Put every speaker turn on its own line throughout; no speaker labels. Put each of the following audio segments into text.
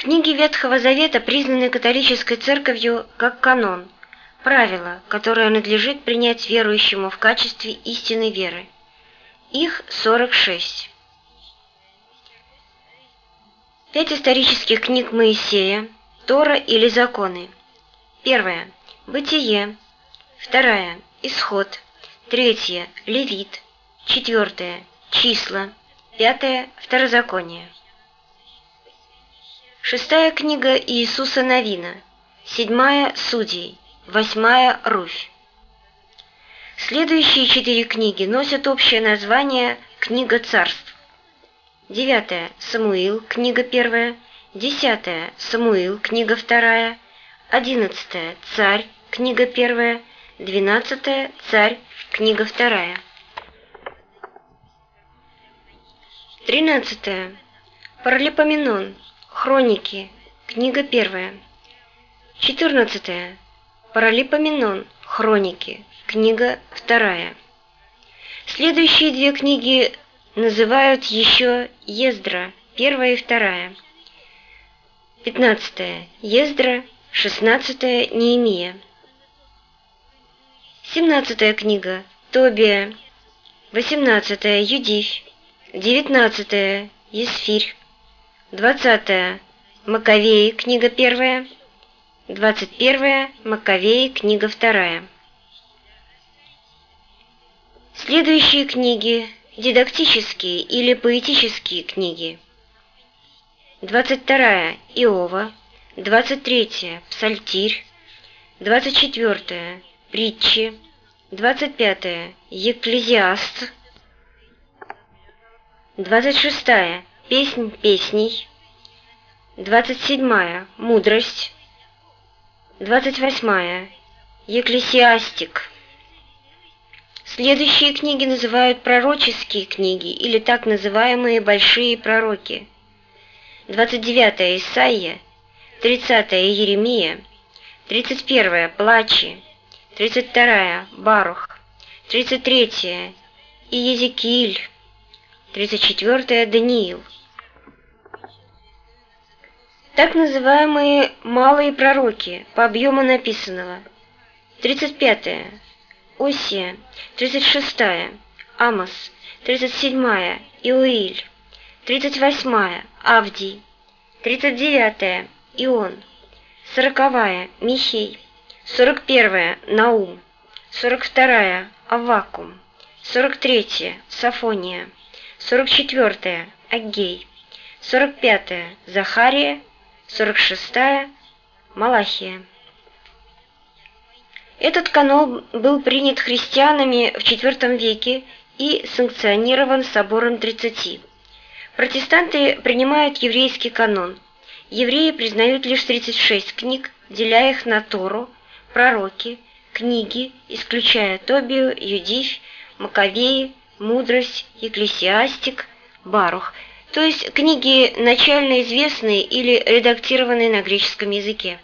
Книги Ветхого Завета признаны католической церковью как канон, правило, которое надлежит принять верующему в качестве истинной веры. Их 46. Пять исторических книг Моисея, Тора или Законы. Первая – Бытие. Вторая – Исход. Третья – Левит. Четвертая – Числа. Пятая – Второзаконие. Шестая книга Иисуса Новина, седьмая – Судей, восьмая – Руфь. Следующие четыре книги носят общее название «Книга царств». Девятая – Самуил, книга первая. Десятая – Самуил, книга вторая. Одиннадцатая – Царь, книга первая. Двенадцатая – Царь, книга вторая. Тринадцатая – Паралипоменон, Хроники. Книга первая. 14. Паралипоменон. Хроники. Книга вторая. Следующие две книги называют еще Ездра, первая и вторая. 15. Ездра, 16. Неемия. 17 книга Тобия, 18 Юдифь, 19 Есфирь, 20. Маковеи, книга первая. 21. Маковеи, книга вторая. Следующие книги – дидактические или поэтические книги. 22. Иова. 23. Псалтирь. 24. Притчи. 25. Екклезиаст. 26. Песнь песней. 27. Мудрость. 28. Екклесиастик. Следующие книги называют пророческие книги или так называемые большие пророки. 29. Исаия, 30. Еремия, 31. Плачи, 32. Барух, 33. Иезекииль, 34. Даниил. Так называемые «малые пророки» по объему написанного. 35-е Осия, 36-я Амос, 37-я Иоиль, 38-я Авдий, 39-я Ион, 40-я Михей, 41-я Наум, 42-я Авакум, 43-я Сафония, 44-я Аггей, 45-я Захария, 46-я Малахия. Этот канон был принят христианами в IV веке и санкционирован Собором 30. Протестанты принимают еврейский канон. Евреи признают лишь 36 книг, деля их на Тору, пророки, книги, исключая Тобию, Юдифь, Маковеи, Мудрость, Екклесиастик, Барух – то есть книги начально известные или редактированные на греческом языке.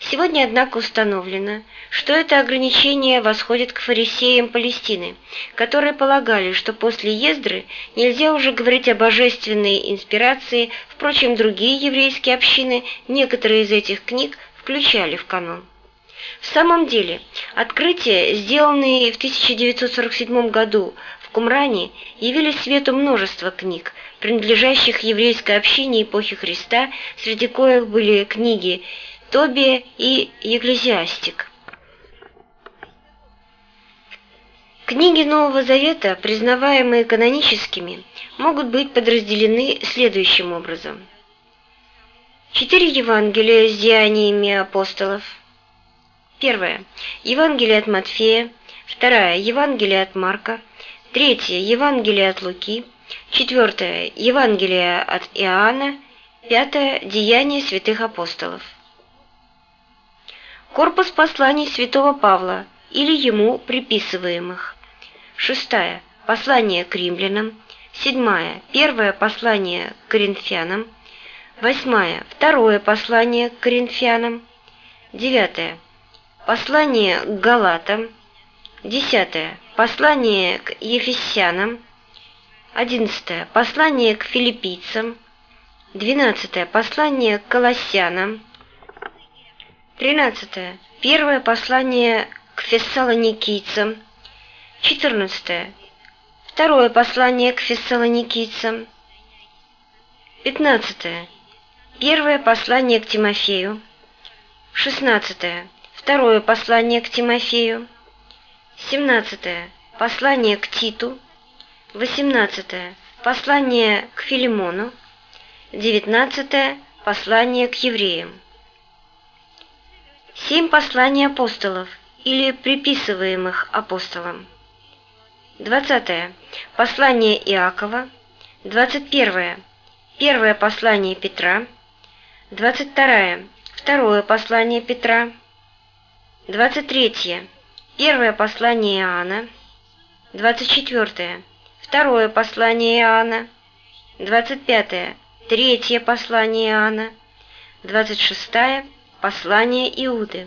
Сегодня, однако, установлено, что это ограничение восходит к фарисеям Палестины, которые полагали, что после Ездры нельзя уже говорить о божественной инспирации, впрочем, другие еврейские общины некоторые из этих книг включали в канон. В самом деле, открытия, сделанные в 1947 году в Кумране, явили свету множество книг, принадлежащих еврейской общине эпохи Христа, среди коих были книги Тобия и Екклезиастик. Книги Нового Завета, признаваемые каноническими, могут быть подразделены следующим образом. Четыре Евангелия с деяниями апостолов. Первое. Евангелие от Матфея. Второе. Евангелие от Марка. Третье. Евангелие от Луки. Четвертое. Евангелие от Иоанна. Пятое. Деяния святых апостолов. Корпус посланий святого Павла или ему приписываемых. Шестая. Послание к римлянам. Седьмая. Первое послание к коринфянам. Восьмая. Второе послание к коринфянам. Девятое. Послание к галатам. Десятое. Послание к ефесянам. Одиннадцатое. Послание к филиппийцам. 12. Послание к Колоссянам. 13. Первое послание к фессалоникийцам. 14. Второе послание к фессалоникийцам. 15. Первое послание к Тимофею. 16. Второе послание к Тимофею. 17. Послание к Титу. 18. Послание к Филимону. 19. Послание к евреям. Семь посланий апостолов или приписываемых апостолам. 20. Послание Иакова. 21. Первое послание Петра. 22. Второе послание Петра. 23. Первое послание Иоанна. 24. Второе послание Иоанна. 25. Третье послание Иоанна. 26. Послание Иуды.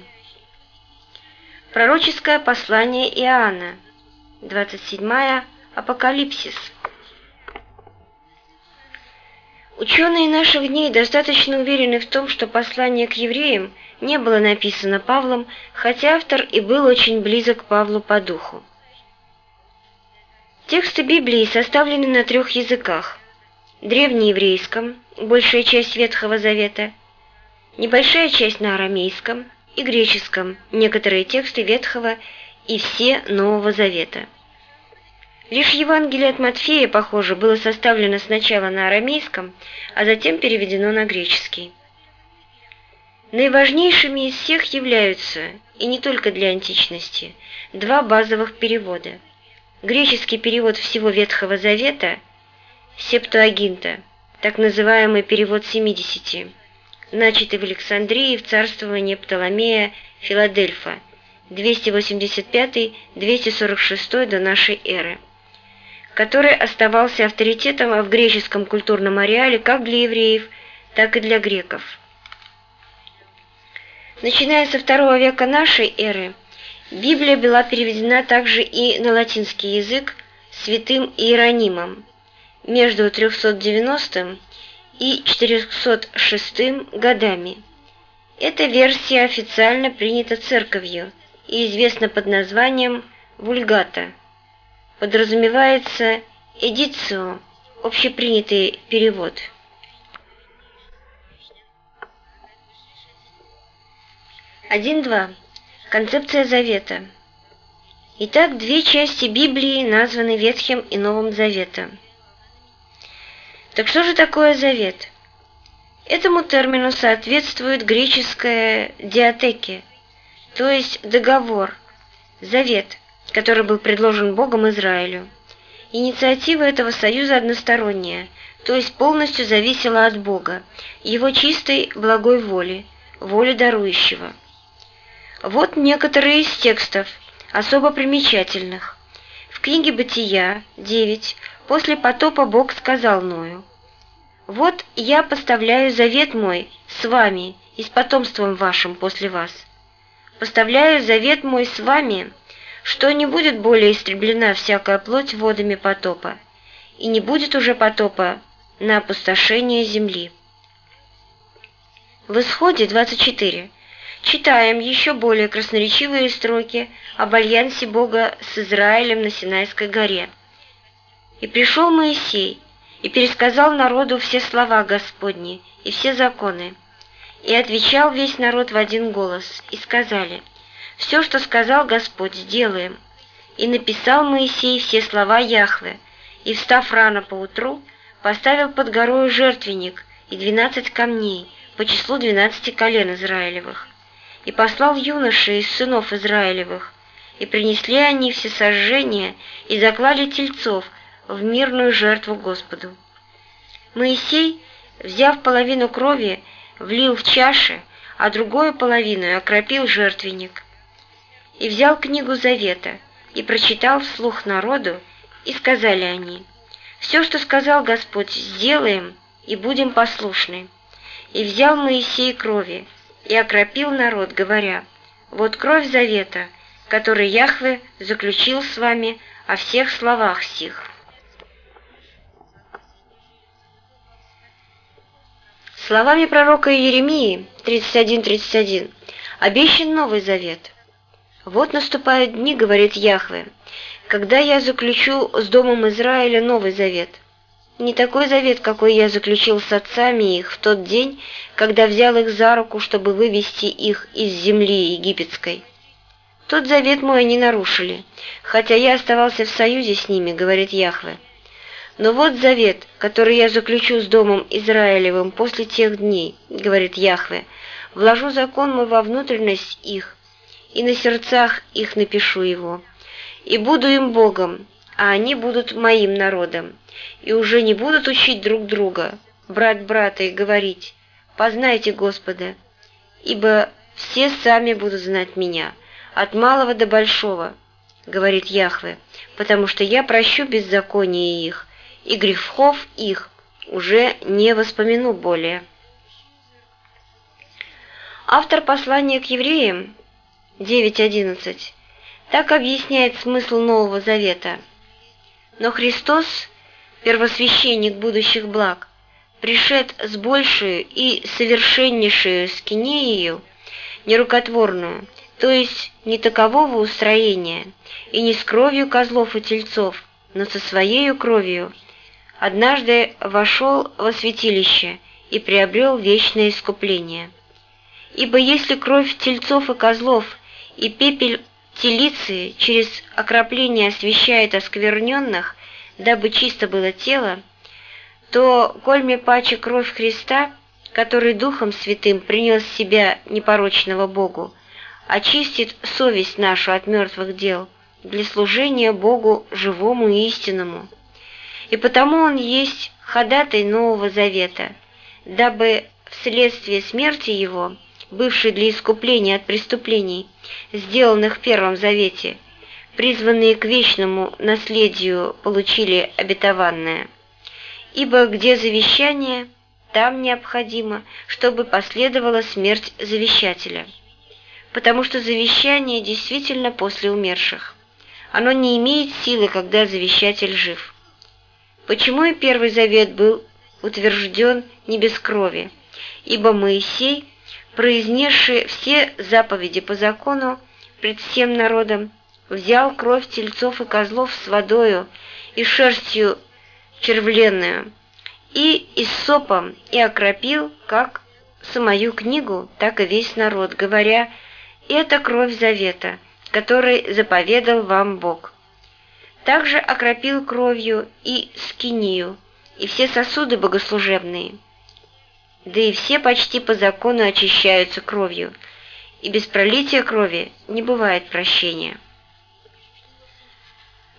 Пророческое послание Иоанна. 27. Апокалипсис. Ученые наших дней достаточно уверены в том, что послание к евреям не было написано Павлом, хотя автор и был очень близок к Павлу по духу. Тексты Библии составлены на трех языках – древнееврейском, большая часть Ветхого Завета, небольшая часть на арамейском и греческом, некоторые тексты Ветхого и все Нового Завета. Лишь Евангелие от Матфея, похоже, было составлено сначала на арамейском, а затем переведено на греческий. Наиважнейшими из всех являются, и не только для античности, два базовых перевода. Греческий перевод всего Ветхого Завета – Септуагинта, так называемый перевод 70, начатый в Александрии в царствовании Птоломея Филадельфа, 285-246 до нашей эры который оставался авторитетом в греческом культурном ареале как для евреев, так и для греков. Начиная со второго века нашей эры, Библия была переведена также и на латинский язык святым Иеронимом между 390 и 406 годами. Эта версия официально принята церковью и известна под названием «Вульгата» подразумевается «эдицио» – общепринятый перевод. Один-два. Концепция Завета. Итак, две части Библии названы Ветхим и Новым Заветом. Так что же такое Завет? Этому термину соответствует греческое «диатеки», то есть договор, завет – который был предложен Богом Израилю. Инициатива этого союза односторонняя, то есть полностью зависела от Бога, его чистой благой воли, воли дарующего. Вот некоторые из текстов, особо примечательных. В книге «Бытия» 9 «После потопа Бог сказал Ною, «Вот я поставляю завет мой с вами и с потомством вашим после вас. Поставляю завет мой с вами что не будет более истреблена всякая плоть водами потопа, и не будет уже потопа на опустошение земли. В Исходе 24 читаем еще более красноречивые строки об альянсе Бога с Израилем на Синайской горе. «И пришел Моисей, и пересказал народу все слова Господни и все законы, и отвечал весь народ в один голос, и сказали – все, что сказал Господь, сделаем. И написал Моисей все слова Яхве, и, встав рано поутру, поставил под горою жертвенник и двенадцать камней по числу двенадцати колен Израилевых, и послал юношей из сынов Израилевых, и принесли они все сожжения и заклали тельцов в мирную жертву Господу. Моисей, взяв половину крови, влил в чаши, а другую половину окропил жертвенник, и взял книгу Завета, и прочитал вслух народу, и сказали они, «Все, что сказал Господь, сделаем, и будем послушны». И взял Моисей крови, и окропил народ, говоря, «Вот кровь Завета, который Яхве заключил с вами о всех словах сих». Словами пророка Иеремии 31.31 обещан Новый Завет. «Вот наступают дни, — говорит Яхве, — когда я заключу с Домом Израиля Новый Завет. Не такой завет, какой я заключил с отцами их в тот день, когда взял их за руку, чтобы вывести их из земли египетской. Тот завет мой они нарушили, хотя я оставался в союзе с ними, — говорит Яхве. Но вот завет, который я заключу с Домом Израилевым после тех дней, говорит Яхве, вложу закон мой во внутренность их, и на сердцах их напишу его, и буду им Богом, а они будут моим народом, и уже не будут учить друг друга, брат брата, и говорить, познайте Господа, ибо все сами будут знать меня, от малого до большого, говорит Яхве, потому что я прощу беззаконие их, и грехов их уже не воспомяну более. Автор послания к евреям 9.11 так объясняет смысл Нового Завета. Но Христос, первосвященник будущих благ, пришед с большую и совершеннейшую скинею, нерукотворную, то есть не такового устроения, и не с кровью козлов и тельцов, но со своею кровью, однажды вошел во святилище и приобрел вечное искупление. Ибо если кровь тельцов и козлов и пепель телицы через окропление освещает оскверненных, дабы чисто было тело, то, кольме паче кровь Христа, который Духом Святым принес себя непорочного Богу, очистит совесть нашу от мертвых дел для служения Богу живому и истинному. И потому он есть ходатай Нового Завета, дабы вследствие смерти его, бывшей для искупления от преступлений, сделанных в Первом Завете, призванные к вечному наследию получили обетованное. Ибо где завещание, там необходимо, чтобы последовала смерть завещателя. Потому что завещание действительно после умерших. Оно не имеет силы, когда завещатель жив. Почему и Первый Завет был утвержден не без крови? Ибо Моисей, произнесший все заповеди по закону пред всем народом, взял кровь тельцов и козлов с водою и шерстью червленную, и иссопом, и окропил как самую книгу, так и весь народ, говоря, «Это кровь завета, который заповедал вам Бог». Также окропил кровью и скинию, и все сосуды богослужебные. Да и все почти по закону очищаются кровью, и без пролития крови не бывает прощения.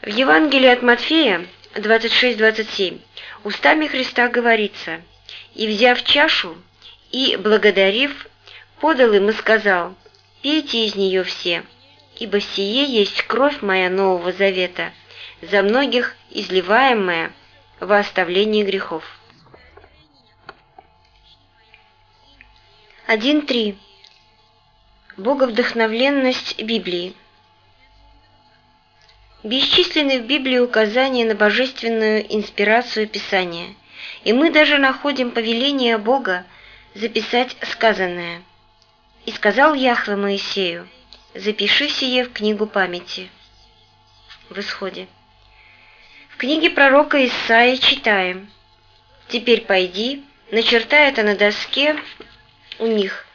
В Евангелии от Матфея 26-27 устами Христа говорится, «И, взяв чашу, и, благодарив, подал им и сказал, «Пейте из нее все, ибо сие есть кровь моя Нового Завета, за многих изливаемое во оставлении грехов. 1.3. Боговдохновленность Библии Бесчисленны в Библии указания на божественную инспирацию Писания, и мы даже находим повеление Бога записать сказанное. «И сказал Яхве Моисею, запиши сие в книгу памяти». В исходе. В книге пророка Исаия читаем «Теперь пойди, начертай это на доске у них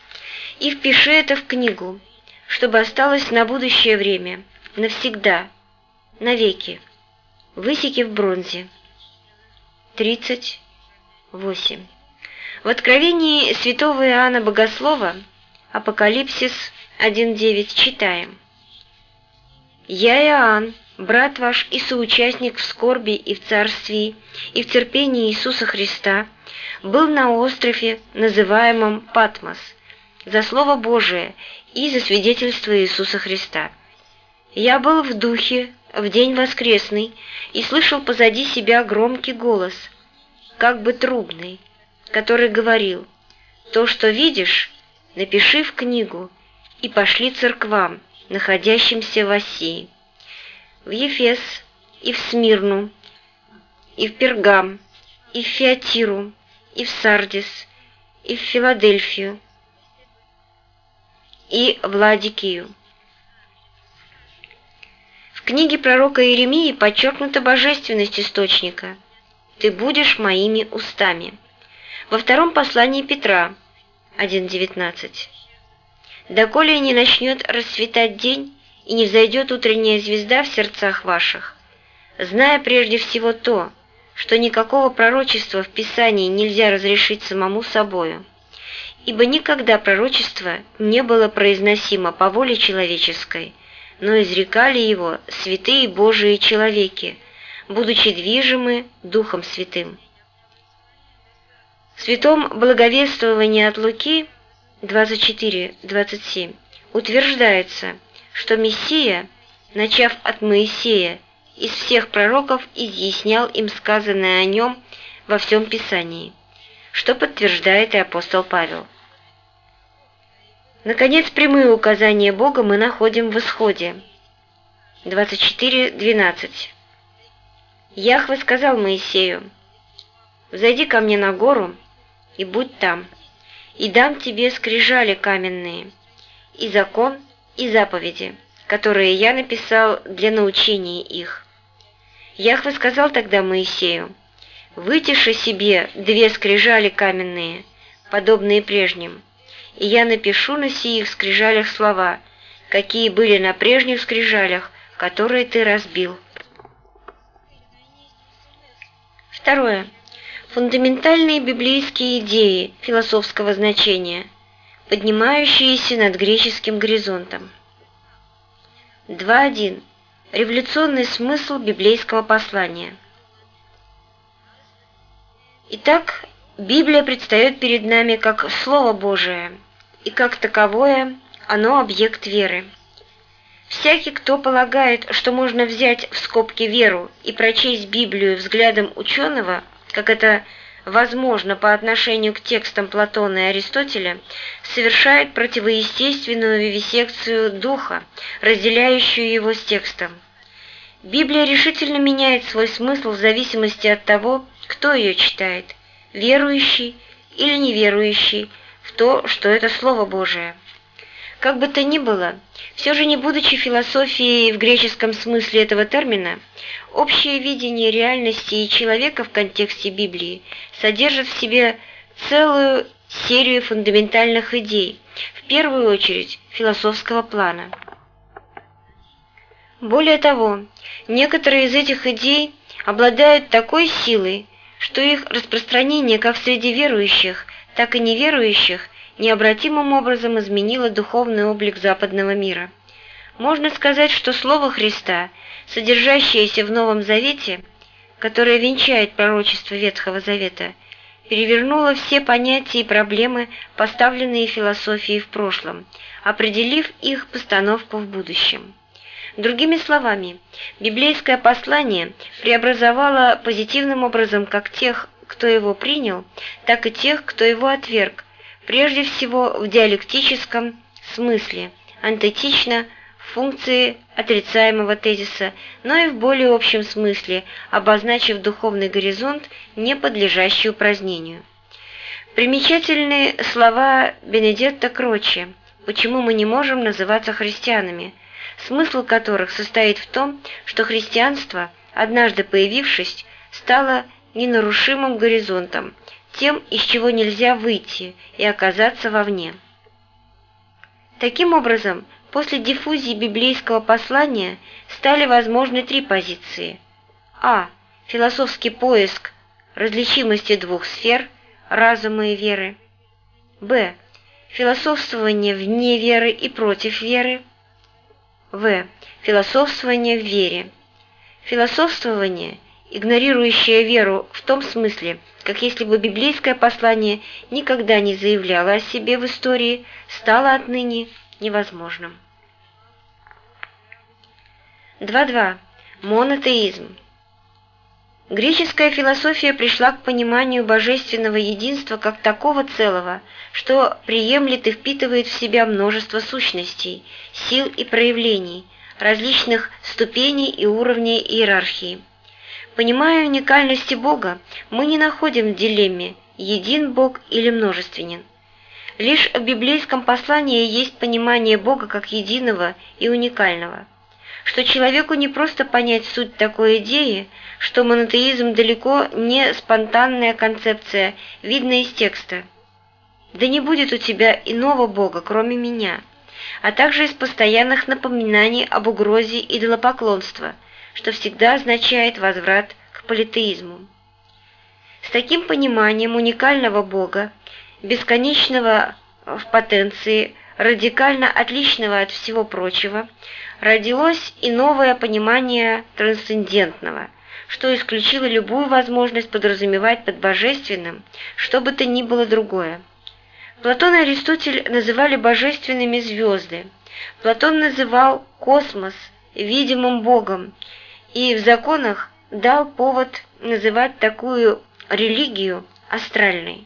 и впиши это в книгу, чтобы осталось на будущее время, навсегда, навеки, высеки в бронзе». 38. В Откровении святого Иоанна Богослова Апокалипсис 1.9 читаем «Я Иоанн, брат ваш и соучастник в скорби и в царстве, и в терпении Иисуса Христа, был на острове, называемом Патмос, за Слово Божие и за свидетельство Иисуса Христа. Я был в духе в день воскресный и слышал позади себя громкий голос, как бы трубный, который говорил, «То, что видишь, напиши в книгу и пошли церквам, находящимся в Осии» в Ефес, и в Смирну, и в Пергам, и в Фиатиру, и в Сардис, и в Филадельфию, и в Ладикию. В книге пророка Иеремии подчеркнута божественность источника «Ты будешь моими устами». Во втором послании Петра 1.19 «Доколе не начнет расцветать день, и не взойдет утренняя звезда в сердцах ваших, зная прежде всего то, что никакого пророчества в Писании нельзя разрешить самому собою, ибо никогда пророчество не было произносимо по воле человеческой, но изрекали его святые Божии человеки, будучи движимы Духом Святым. В святом благовествовании от Луки 24-27 утверждается, что Мессия, начав от Моисея, из всех пророков изъяснял им сказанное о нем во всем Писании, что подтверждает и апостол Павел. Наконец, прямые указания Бога мы находим в Исходе. 24.12. Яхве сказал Моисею, «Взойди ко мне на гору и будь там, и дам тебе скрижали каменные, и закон, и заповеди, которые я написал для научения их». Яхве сказал тогда Моисею, «Вытиши себе две скрижали каменные, подобные прежним, и я напишу на сих скрижалях слова, какие были на прежних скрижалях, которые ты разбил. Второе. Фундаментальные библейские идеи философского значения, поднимающиеся над греческим горизонтом. 2.1. Революционный смысл библейского послания. Итак, Библия предстает перед нами как Слово Божие – и как таковое оно объект веры. Всякий, кто полагает, что можно взять в скобки веру и прочесть Библию взглядом ученого, как это возможно по отношению к текстам Платона и Аристотеля, совершает противоестественную вивисекцию духа, разделяющую его с текстом. Библия решительно меняет свой смысл в зависимости от того, кто ее читает – верующий или неверующий, в то, что это Слово Божие. Как бы то ни было, все же не будучи философией в греческом смысле этого термина, общее видение реальности и человека в контексте Библии содержит в себе целую серию фундаментальных идей, в первую очередь философского плана. Более того, некоторые из этих идей обладают такой силой, что их распространение как среди верующих, так и неверующих необратимым образом изменило духовный облик западного мира. Можно сказать, что Слово Христа, содержащееся в Новом Завете, которое венчает пророчество Ветхого Завета, перевернуло все понятия и проблемы, поставленные философией в прошлом, определив их постановку в будущем. Другими словами, библейское послание преобразовало позитивным образом как тех, кто его принял, так и тех, кто его отверг, прежде всего в диалектическом смысле, антетично функции отрицаемого тезиса, но и в более общем смысле, обозначив духовный горизонт, не подлежащий упразднению. Примечательны слова Бенедетта Крочи «Почему мы не можем называться христианами?», смысл которых состоит в том, что христианство, однажды появившись, стало ненарушимым горизонтом, тем, из чего нельзя выйти и оказаться вовне. Таким образом, после диффузии библейского послания стали возможны три позиции. А. Философский поиск различимости двух сфер – разума и веры. Б. Философствование вне веры и против веры. В. Философствование в вере. Философствование – игнорирующая веру в том смысле, как если бы библейское послание никогда не заявляло о себе в истории, стало отныне невозможным. 2.2. Монотеизм. Греческая философия пришла к пониманию божественного единства как такого целого, что приемлет и впитывает в себя множество сущностей, сил и проявлений, различных ступеней и уровней иерархии. Понимая уникальности Бога, мы не находим в дилемме «един Бог или множественен». Лишь в библейском послании есть понимание Бога как единого и уникального, что человеку не просто понять суть такой идеи, что монотеизм далеко не спонтанная концепция, видно из текста. «Да не будет у тебя иного Бога, кроме меня», а также из постоянных напоминаний об угрозе идолопоклонства, что всегда означает возврат к политеизму. С таким пониманием уникального Бога, бесконечного в потенции, радикально отличного от всего прочего, родилось и новое понимание трансцендентного, что исключило любую возможность подразумевать под божественным что бы то ни было другое. Платон и Аристотель называли божественными звезды. Платон называл космос видимым Богом, и в законах дал повод называть такую религию астральной.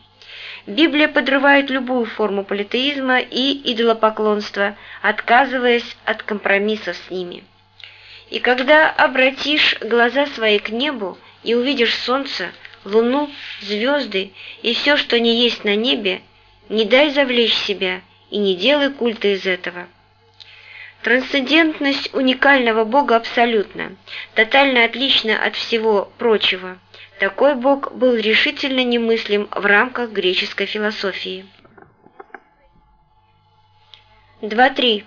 Библия подрывает любую форму политеизма и идолопоклонства, отказываясь от компромиссов с ними. И когда обратишь глаза свои к небу и увидишь солнце, луну, звезды и все, что не есть на небе, не дай завлечь себя и не делай культа из этого. Трансцендентность уникального Бога абсолютна, тотально отлична от всего прочего. Такой Бог был решительно немыслим в рамках греческой философии. 2.3.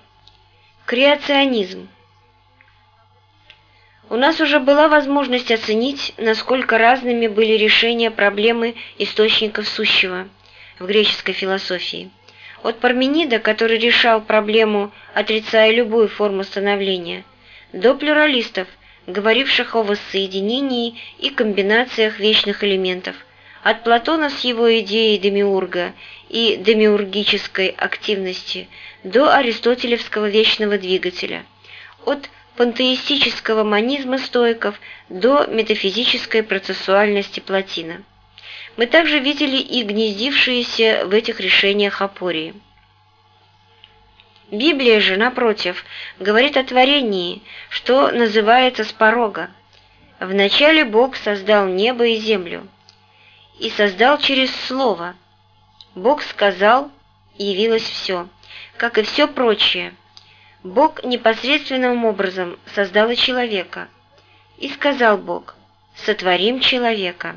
Креационизм. У нас уже была возможность оценить, насколько разными были решения проблемы источников сущего в греческой философии. От Парменида, который решал проблему, отрицая любую форму становления, до плюралистов, говоривших о воссоединении и комбинациях вечных элементов, от Платона с его идеей демиурга и демиургической активности до аристотелевского вечного двигателя, от пантеистического манизма стоиков до метафизической процессуальности Платина мы также видели и гнездившиеся в этих решениях опории. Библия же, напротив, говорит о творении, что называется с порога. Вначале Бог создал небо и землю, и создал через Слово. Бог сказал, явилось все, как и все прочее. Бог непосредственным образом создал человека. И сказал Бог, сотворим человека.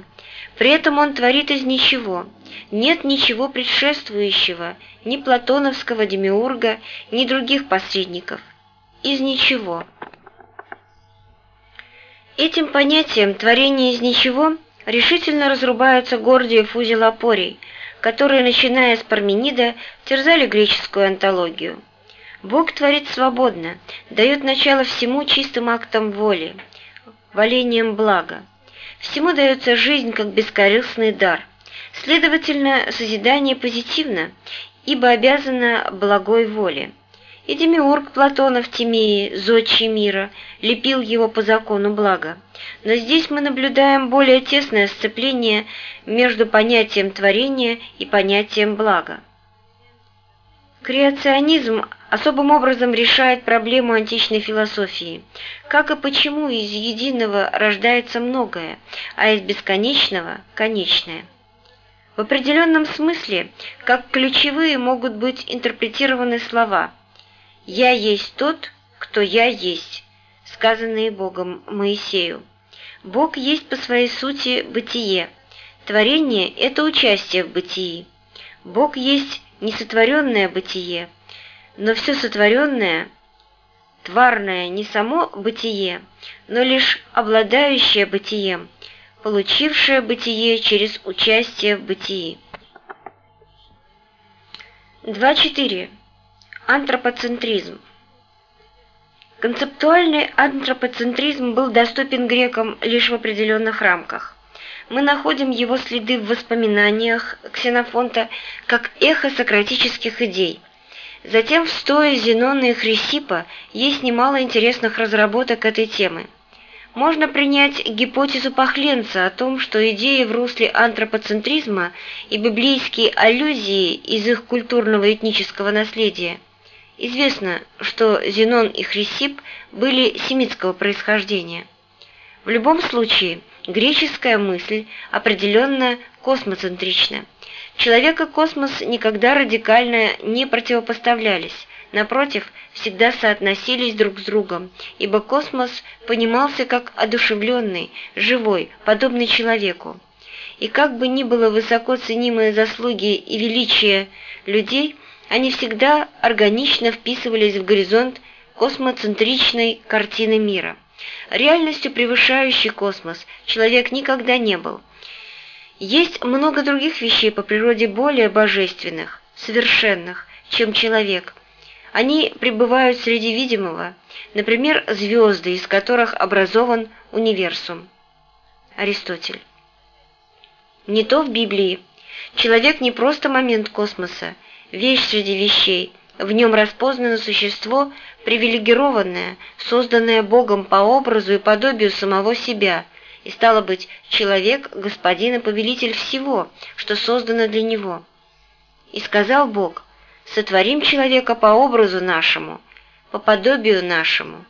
При этом он творит из ничего. Нет ничего предшествующего, ни платоновского демиурга, ни других посредников. Из ничего. Этим понятием творение из ничего решительно разрубаются Гордиев узел опорий, которые, начиная с Парменида, терзали греческую антологию. Бог творит свободно, дает начало всему чистым актам воли, валением блага. Всему дается жизнь как бескорыстный дар. Следовательно, созидание позитивно, ибо обязано благой воле. И демиург Платонов Тимеи, зодчий мира, лепил его по закону блага. Но здесь мы наблюдаем более тесное сцепление между понятием творения и понятием блага. Креационизм особым образом решает проблему античной философии. Как и почему из единого рождается многое, а из бесконечного – конечное. В определенном смысле, как ключевые могут быть интерпретированы слова «Я есть тот, кто я есть», сказанные Богом Моисею. Бог есть по своей сути бытие. Творение – это участие в бытии. Бог есть несотворенное бытие, но все сотворенное, тварное не само бытие, но лишь обладающее бытием, получившее бытие через участие в бытии. 2.4. Антропоцентризм. Концептуальный антропоцентризм был доступен грекам лишь в определенных рамках мы находим его следы в воспоминаниях Ксенофонта как эхо сократических идей. Затем в стое Зенона и Хрисипа есть немало интересных разработок этой темы. Можно принять гипотезу Пахленца о том, что идеи в русле антропоцентризма и библейские аллюзии из их культурного этнического наследия. Известно, что Зенон и Хрисип были семитского происхождения. В любом случае, Греческая мысль определенно космоцентрична. Человек и космос никогда радикально не противопоставлялись, напротив, всегда соотносились друг с другом, ибо космос понимался как одушевленный, живой, подобный человеку. И как бы ни было высоко ценимые заслуги и величие людей, они всегда органично вписывались в горизонт космоцентричной картины мира. Реальностью превышающий космос человек никогда не был. Есть много других вещей по природе более божественных, совершенных, чем человек. Они пребывают среди видимого, например, звезды, из которых образован универсум. Аристотель. Не то в Библии. Человек не просто момент космоса, вещь среди вещей, в нем распознано существо, привилегированное, созданное Богом по образу и подобию самого себя, и стало быть, человек, господин и повелитель всего, что создано для него. И сказал Бог, сотворим человека по образу нашему, по подобию нашему,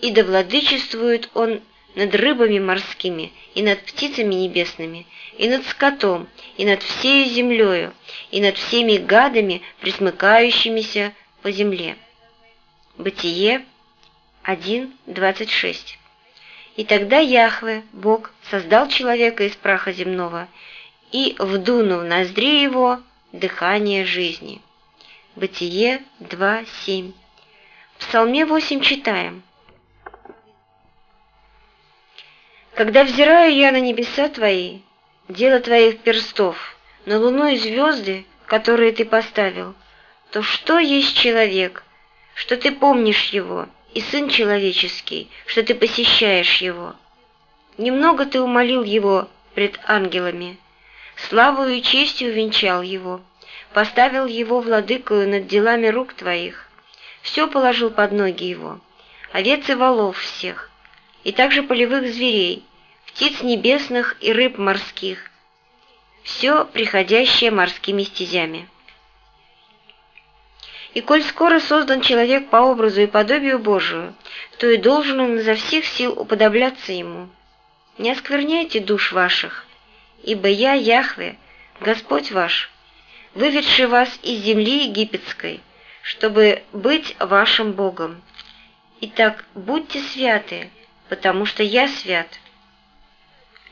и да владычествует он над рыбами морскими, и над птицами небесными, и над скотом, и над всею землею, и над всеми гадами, присмыкающимися по земле. Бытие 1.26 И тогда Яхве, Бог, создал человека из праха земного, и, вдунув ноздри его, дыхание жизни. Бытие 2.7 В Псалме 8 читаем – Когда взираю я на небеса Твои, дело Твоих перстов, на луну и звезды, которые Ты поставил, то что есть человек, что Ты помнишь его, и Сын Человеческий, что Ты посещаешь его? Немного Ты умолил его пред ангелами, славою и честью венчал его, поставил его владыкою над делами рук Твоих, все положил под ноги его, овец и волов всех, и также полевых зверей, птиц небесных и рыб морских, все приходящее морскими стезями. И коль скоро создан человек по образу и подобию Божию, то и должен он изо всех сил уподобляться ему. Не оскверняйте душ ваших, ибо я, Яхве, Господь ваш, выведший вас из земли египетской, чтобы быть вашим Богом. Итак, будьте святы, потому что я свят.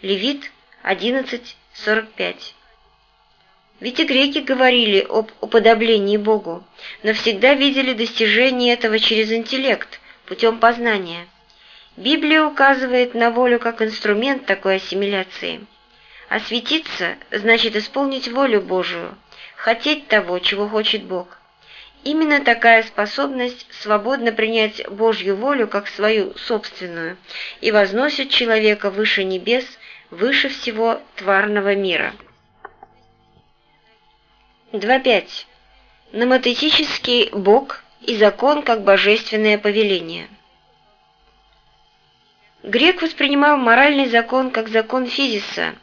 Левит 11.45 Ведь и греки говорили об уподоблении Богу, но всегда видели достижение этого через интеллект, путем познания. Библия указывает на волю как инструмент такой ассимиляции. Осветиться значит исполнить волю Божию, хотеть того, чего хочет Бог. Именно такая способность свободно принять Божью волю как свою собственную и возносит человека выше небес, выше всего тварного мира. 2.5. Номотетический Бог и закон как божественное повеление. Грек воспринимал моральный закон как закон физиса,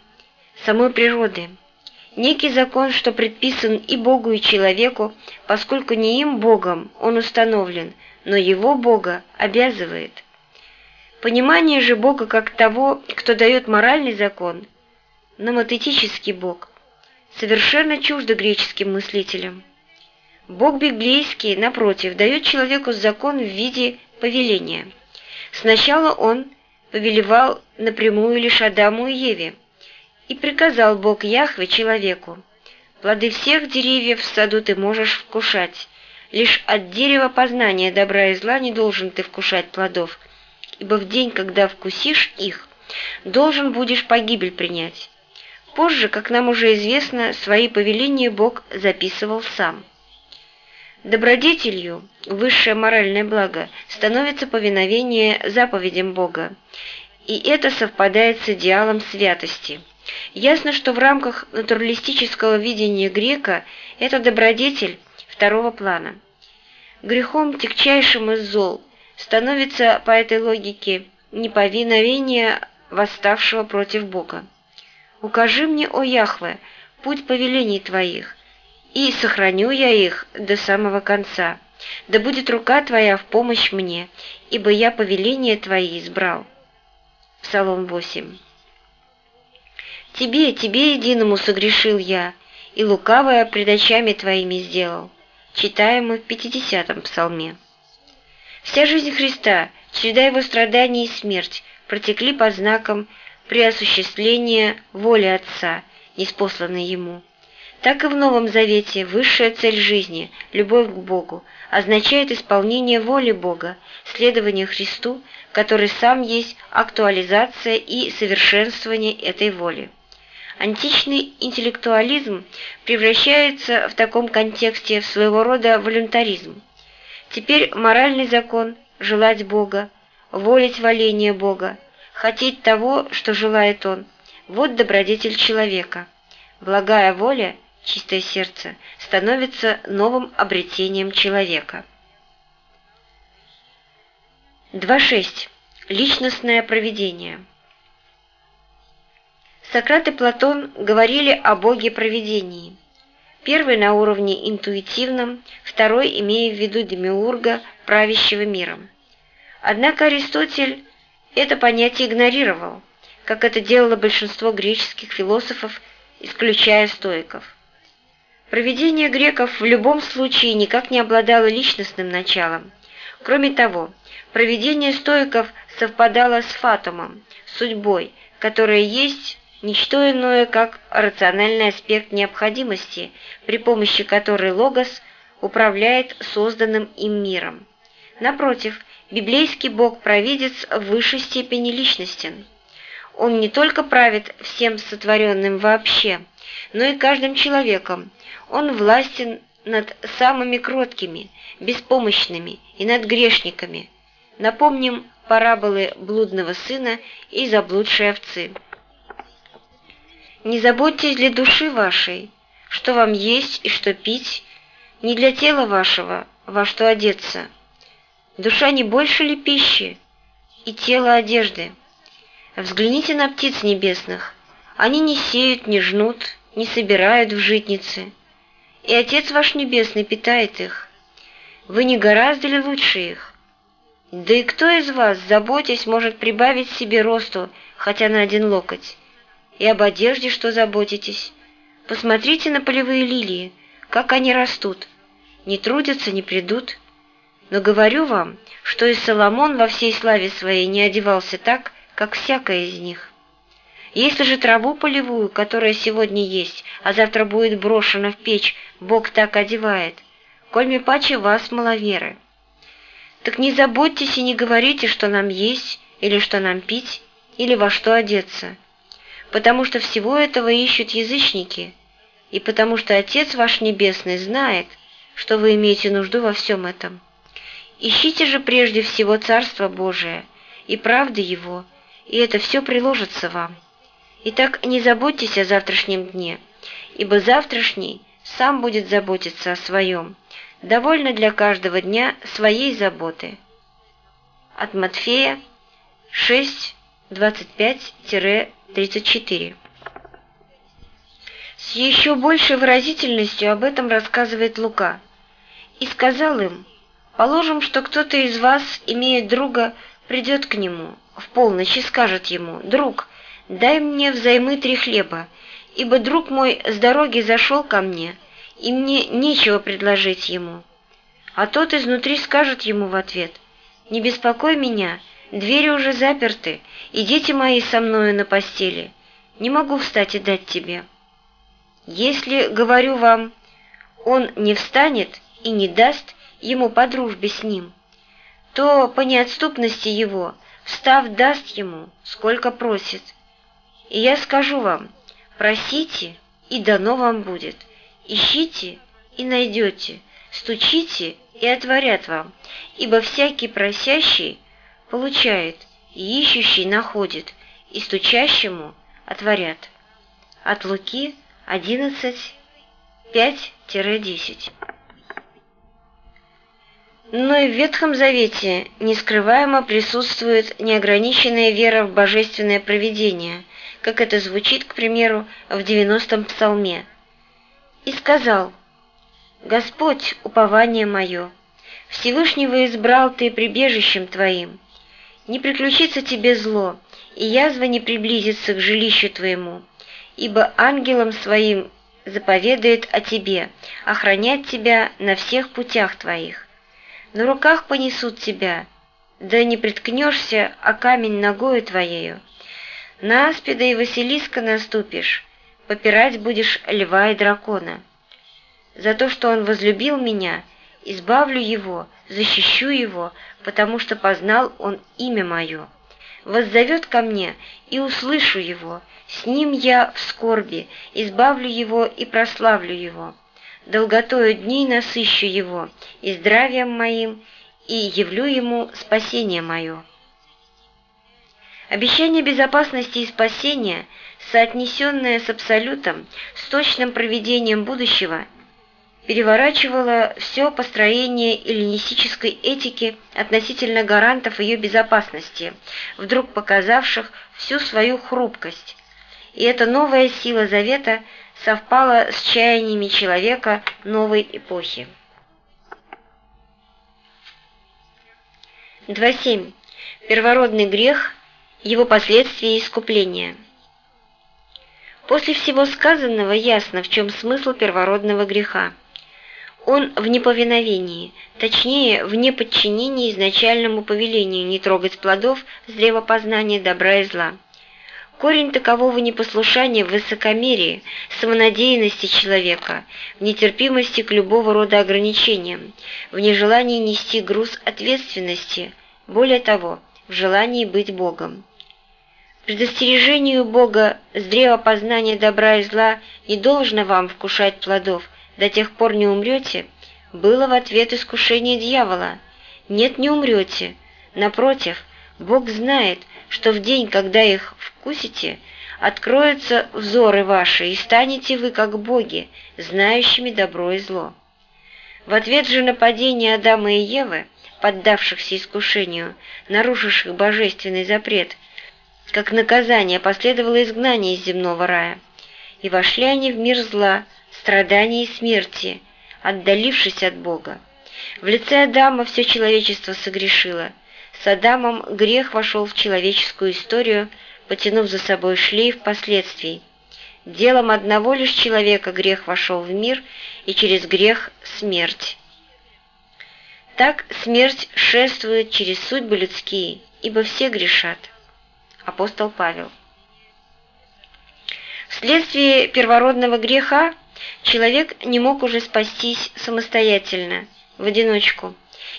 самой природы – некий закон, что предписан и Богу, и человеку, поскольку не им Богом он установлен, но его Бога обязывает. Понимание же Бога как того, кто дает моральный закон, номотетический Бог, совершенно чуждо греческим мыслителям. Бог библейский, напротив, дает человеку закон в виде повеления. Сначала он повелевал напрямую лишь Адаму и Еве – и приказал Бог Яхве человеку, «Плоды всех деревьев в саду ты можешь вкушать, лишь от дерева познания добра и зла не должен ты вкушать плодов, ибо в день, когда вкусишь их, должен будешь погибель принять». Позже, как нам уже известно, свои повеления Бог записывал сам. Добродетелью, высшее моральное благо, становится повиновение заповедям Бога, и это совпадает с идеалом святости – Ясно, что в рамках натуралистического видения грека это добродетель второго плана. Грехом, тягчайшим из зол, становится по этой логике неповиновение восставшего против Бога. «Укажи мне, о Яхве, путь повелений Твоих, и сохраню я их до самого конца. Да будет рука Твоя в помощь мне, ибо я повеление Твои избрал». Псалом 8 Тебе, тебе единому согрешил я, и лукавое пред очами твоими сделал», читаем мы в 50-м псалме. Вся жизнь Христа, череда его страданий и смерть, протекли под знаком преосуществления воли Отца, неспосланной Ему. Так и в Новом Завете высшая цель жизни, любовь к Богу, означает исполнение воли Бога, следование Христу, который сам есть актуализация и совершенствование этой воли. Античный интеллектуализм превращается в таком контексте в своего рода волюнтаризм. Теперь моральный закон – желать Бога, волить воление Бога, хотеть того, что желает Он – вот добродетель человека. Благая воля, чистое сердце, становится новым обретением человека. 2.6. Личностное провидение. Сократ и Платон говорили о боге-провидении. Первый на уровне интуитивном, второй имея в виду демиурга, правящего миром. Однако Аристотель это понятие игнорировал, как это делало большинство греческих философов, исключая стоиков. Провидение греков в любом случае никак не обладало личностным началом. Кроме того, провидение стоиков совпадало с фатумом, судьбой, которая есть ничто иное, как рациональный аспект необходимости, при помощи которой Логос управляет созданным им миром. Напротив, библейский бог-провидец в высшей степени личностен. Он не только правит всем сотворенным вообще, но и каждым человеком. Он властен над самыми кроткими, беспомощными и над грешниками. Напомним параболы блудного сына и заблудшей овцы. Не заботьтесь для души вашей, что вам есть и что пить, не для тела вашего, во что одеться. Душа не больше ли пищи, и тело одежды? Взгляните на птиц небесных. Они не сеют, не жнут, не собирают в житницы. И Отец ваш Небесный питает их. Вы не гораздо ли лучше их? Да и кто из вас, заботясь, может прибавить себе росту, хотя на один локоть? и об одежде что заботитесь. Посмотрите на полевые лилии, как они растут. Не трудятся, не придут. Но говорю вам, что и Соломон во всей славе своей не одевался так, как всякая из них. Если же траву полевую, которая сегодня есть, а завтра будет брошена в печь, Бог так одевает, коль паче вас, маловеры. Так не заботьтесь и не говорите, что нам есть, или что нам пить, или во что одеться потому что всего этого ищут язычники, и потому что Отец ваш Небесный знает, что вы имеете нужду во всем этом. Ищите же прежде всего Царство Божие и правды Его, и это все приложится вам. Итак, не заботьтесь о завтрашнем дне, ибо завтрашний сам будет заботиться о своем. Довольно для каждого дня своей заботы. От Матфея 6, 25-34. С еще большей выразительностью об этом рассказывает Лука. «И сказал им, положим, что кто-то из вас, имея друга, придет к нему в полночь и скажет ему, «Друг, дай мне взаймы три хлеба, ибо друг мой с дороги зашел ко мне, и мне нечего предложить ему». А тот изнутри скажет ему в ответ, «Не беспокой меня, Двери уже заперты, и дети мои со мною на постели. Не могу встать и дать тебе. Если, говорю вам, он не встанет и не даст ему по дружбе с ним, то по неотступности его, встав, даст ему, сколько просит. И я скажу вам, просите, и дано вам будет, ищите, и найдете, стучите, и отворят вам, ибо всякий просящий – получает, и ищущий находит, и стучащему отворят. От Луки 11, 5-10. Но и в Ветхом Завете нескрываемо присутствует неограниченная вера в божественное провидение, как это звучит, к примеру, в 90-м псалме. «И сказал, Господь, упование мое, Всевышнего избрал Ты прибежищем Твоим, не приключится тебе зло, и язва не приблизится к жилищу твоему, ибо ангелом своим заповедует о тебе, охранять тебя на всех путях твоих. На руках понесут тебя, да не приткнешься, а камень ногою твоею. На аспида и Василиска наступишь, попирать будешь льва и дракона. За то, что он возлюбил меня, избавлю его, защищу его, потому что познал он имя мое. Воззовет ко мне, и услышу его, с ним я в скорби, избавлю его и прославлю его. Долготою дней насыщу его, и здравием моим, и явлю ему спасение мое. Обещание безопасности и спасения, соотнесенное с абсолютом, с точным проведением будущего – переворачивала все построение эллинистической этики относительно гарантов ее безопасности, вдруг показавших всю свою хрупкость. И эта новая сила завета совпала с чаяниями человека новой эпохи. 2.7. Первородный грех, его последствия и искупления. После всего сказанного ясно, в чем смысл первородного греха. Он в неповиновении, точнее, в неподчинении изначальному повелению не трогать плодов с древа познания добра и зла. Корень такового непослушания в высокомерии, самонадеянности человека, в нетерпимости к любого рода ограничениям, в нежелании нести груз ответственности, более того, в желании быть Богом. Предостережению Бога с древа познания добра и зла не должно вам вкушать плодов – до тех пор не умрете, было в ответ искушение дьявола. Нет, не умрете. Напротив, Бог знает, что в день, когда их вкусите, откроются взоры ваши, и станете вы как боги, знающими добро и зло. В ответ же на падение Адама и Евы, поддавшихся искушению, нарушивших божественный запрет, как наказание последовало изгнание из земного рая, и вошли они в мир зла, страданий и смерти, отдалившись от Бога. В лице Адама все человечество согрешило. С Адамом грех вошел в человеческую историю, потянув за собой шлейф последствий. Делом одного лишь человека грех вошел в мир, и через грех – смерть. Так смерть шествует через судьбы людские, ибо все грешат. Апостол Павел. Вследствие первородного греха Человек не мог уже спастись самостоятельно, в одиночку,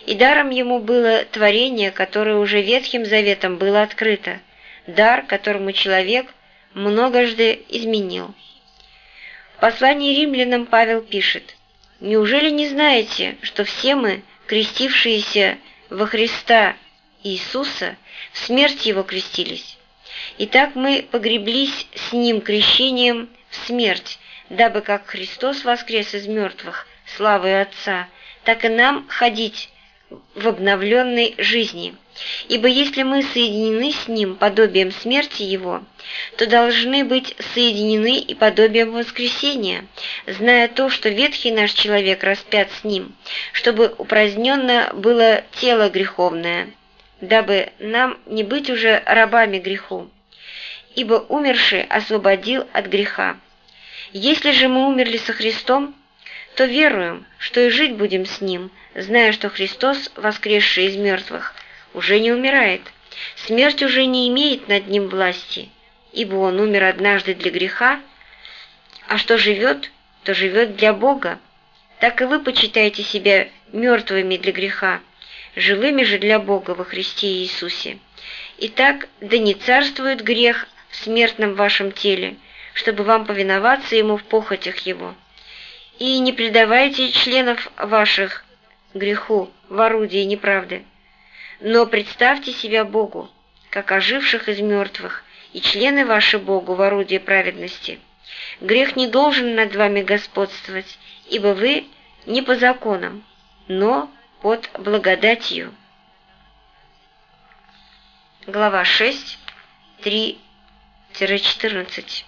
и даром ему было творение, которое уже Ветхим Заветом было открыто, дар, которому человек многожды изменил. В послании римлянам Павел пишет, «Неужели не знаете, что все мы, крестившиеся во Христа Иисуса, в смерть Его крестились? Итак, мы погреблись с Ним крещением в смерть, дабы как Христос воскрес из мертвых славой Отца, так и нам ходить в обновленной жизни. Ибо если мы соединены с Ним подобием смерти Его, то должны быть соединены и подобием воскресения, зная то, что ветхий наш человек распят с Ним, чтобы упраздненно было тело греховное, дабы нам не быть уже рабами греху. Ибо умерший освободил от греха. Если же мы умерли со Христом, то веруем, что и жить будем с Ним, зная, что Христос, воскресший из мертвых, уже не умирает. Смерть уже не имеет над Ним власти, ибо Он умер однажды для греха, а что живет, то живет для Бога. Так и вы почитаете себя мертвыми для греха, живыми же для Бога во Христе Иисусе. Итак, да не царствует грех в смертном вашем теле, чтобы вам повиноваться ему в похотях его. И не предавайте членов ваших греху в орудии неправды, но представьте себя Богу, как оживших из мертвых, и члены ваши Богу в орудии праведности. Грех не должен над вами господствовать, ибо вы не по законам, но под благодатью. Глава 6, 3-14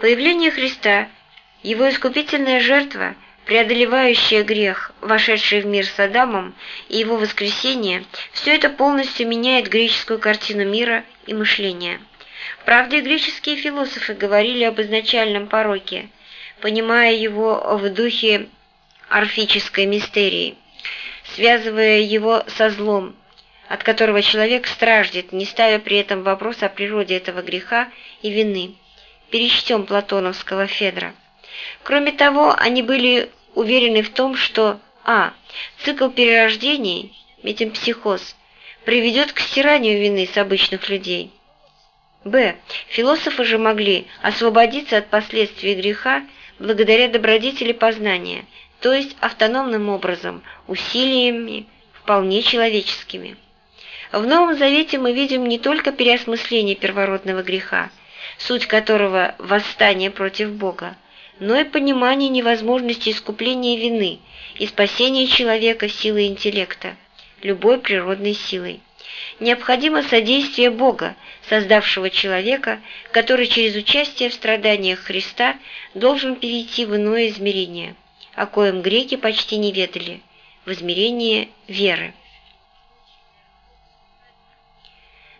Появление Христа, Его искупительная жертва, преодолевающая грех, вошедший в мир с Адамом, и Его воскресение, все это полностью меняет греческую картину мира и мышления. Правда, греческие философы говорили об изначальном пороке. понимая его в духе орфической мистерии, связывая его со злом, от которого человек страждет, не ставя при этом вопрос о природе этого греха и вины. Перечтем платоновского Федра. Кроме того, они были уверены в том, что а. Цикл перерождений, метемпсихоз, приведет к стиранию вины с обычных людей. Б. Философы же могли освободиться от последствий греха благодаря добродетели познания, то есть автономным образом, усилиями, вполне человеческими. В Новом Завете мы видим не только переосмысление первородного греха, суть которого – восстание против Бога, но и понимание невозможности искупления вины и спасения человека силой интеллекта, любой природной силой. Необходимо содействие Бога, создавшего человека, который через участие в страданиях Христа должен перейти в иное измерение, о коем греки почти не ведали, в измерение веры.